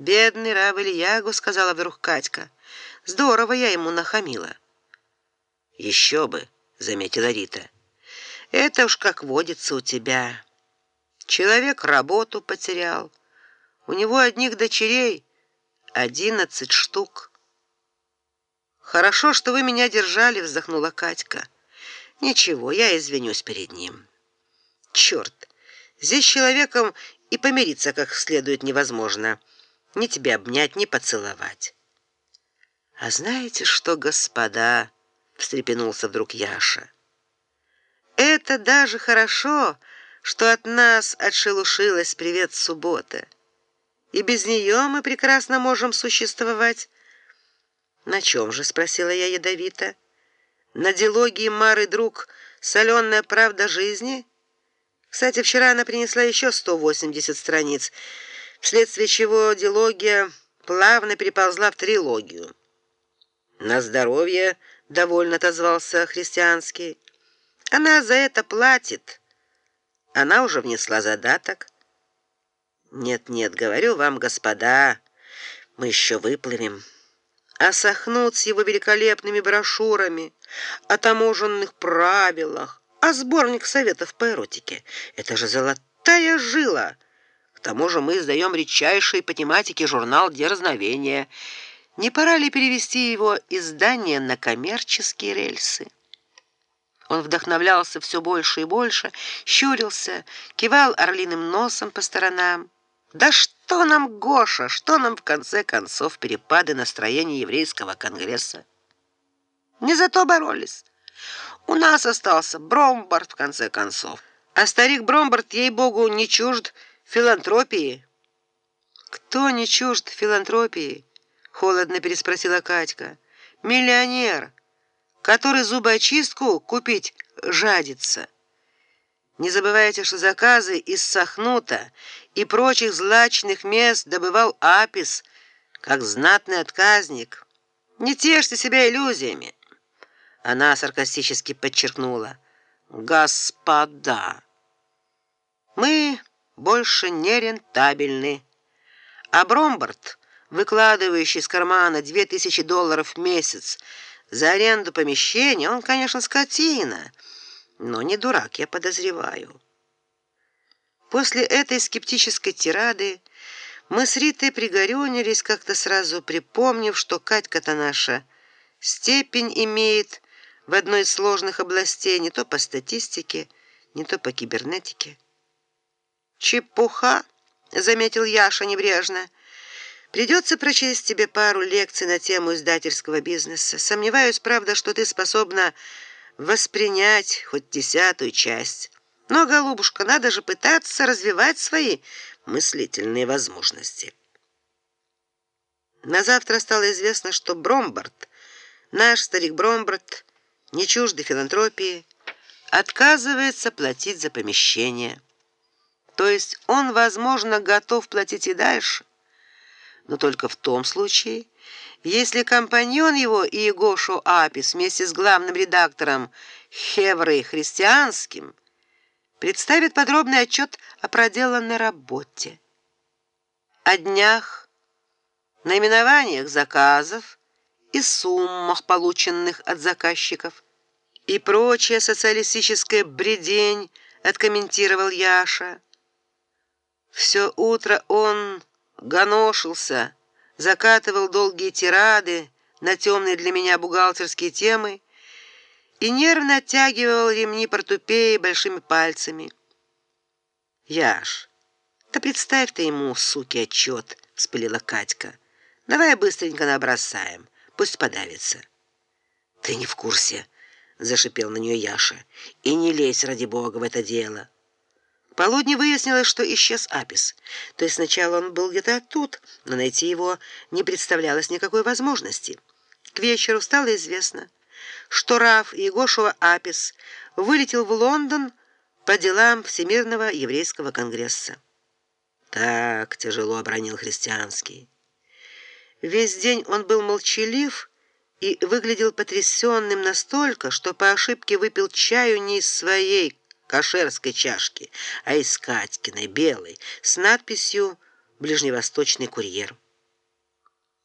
Бедный раб Ильягу, сказала вдруг Катька. Здорово я ему нахамила. Еще бы, заметила Рита. Это уж как водится у тебя. Человек работу потерял. У него одних дочерей одиннадцать штук. Хорошо, что вы меня держали, вздохнула Катька. Ничего, я извинюсь перед ним. Черт, здесь человеком и помириться как следует невозможно. Ни тебя обнять, ни поцеловать. А знаете что, господа, встрепенулся вдруг Яша. Это даже хорошо, что от нас отшелушилась привет суббота. И без нее мы прекрасно можем существовать. На чем же, спросила я ядовито. На дилогии Мары друг Соленая правда жизни. Кстати, вчера она принесла еще 180 страниц, вследствие чего дилогия плавно переползла в трилогию. На здоровье довольно отозвался христианский. Она за это платит. Она уже внесла задаток. Нет, нет, говорю вам, господа, мы еще выплывем. А Сахнут с его великолепными брошюрами о таможенных правилах, о сборник советов по эротике. Это же золотая жила. К тому же мы издаем редчайший по тематике журнал Дерзновения. Не пора ли перевести его издание на коммерческие рельсы? Он вдохновлялся все больше и больше, щурился, кивал орлиным носом по сторонам. Да что нам, Гоша, что нам в конце концов перепады настроения еврейского конгресса? Не за то боролись. У нас остался Бромбард в конце концов. А старик Бромбард, ей-богу, не чужд филантропии. Кто не чужд филантропии? холодно переспросила Катька. Миллионер который зубочистку купить жадится. Не забывайте, что заказы из Сахнута и прочих злачных мест добывал Апис, как знатный отказник. Не тешьте себя иллюзиями. Она саркастически подчеркнула: "Господа, мы больше не рентабельны. А Бромбард, выкладывающий из кармана две тысячи долларов в месяц, за аренду помещения он, конечно, скотина, но не дурак, я подозреваю. После этой скептической тирады мы с Ритой пригорюнились, как-то сразу припомнив, что Катька-то наша степень имеет в одной из сложных областей, не то по статистике, не то по кибернетике. Чепуха, заметил Яша небрежно. Придется прочесть тебе пару лекций на тему издательского бизнеса. Сомневаюсь, правда, что ты способна воспринять хоть десятую часть. Но, голубушка, надо же пытаться развивать свои мыслительные возможности. На завтра стало известно, что Бромбард, наш старик Бромбард, не чуждый филантропии, отказывается платить за помещение. То есть он, возможно, готов платить и дальше. Но только в том случае, если компаньон его Иегошу Апис вместе с главным редактором Хеврой Христианским представит подробный отчет о проделанной работе, о днях, наименованиях заказов и суммах, полученных от заказчиков, и прочая социалистическая бредень, откомментировал Яша. Все утро он гоношился, закатывал долгие тирады на темные для меня бухгалтерские темы и нервно оттягивал ремни портупеи большими пальцами. Яш, да представь ты ему, суки, отчет, вспылила Катька. Давай быстренько набросаем, пусть подавится. Ты не в курсе, зашипел на нее Яша. И не лезь ради бога в это дело полудни выяснилось, что исчез Апис. То есть сначала он был где-то тут, но найти его не представлялось никакой возможности. К вечеру стало известно, что Раф Егошева Апис вылетел в Лондон по делам Всемирного еврейского конгресса. Так тяжело обронил христианский. Весь день он был молчалив и выглядел потрясенным настолько, что по ошибке выпил чаю не из своей кошерской чашки, а из Катькиной белой с надписью Ближневосточный курьер.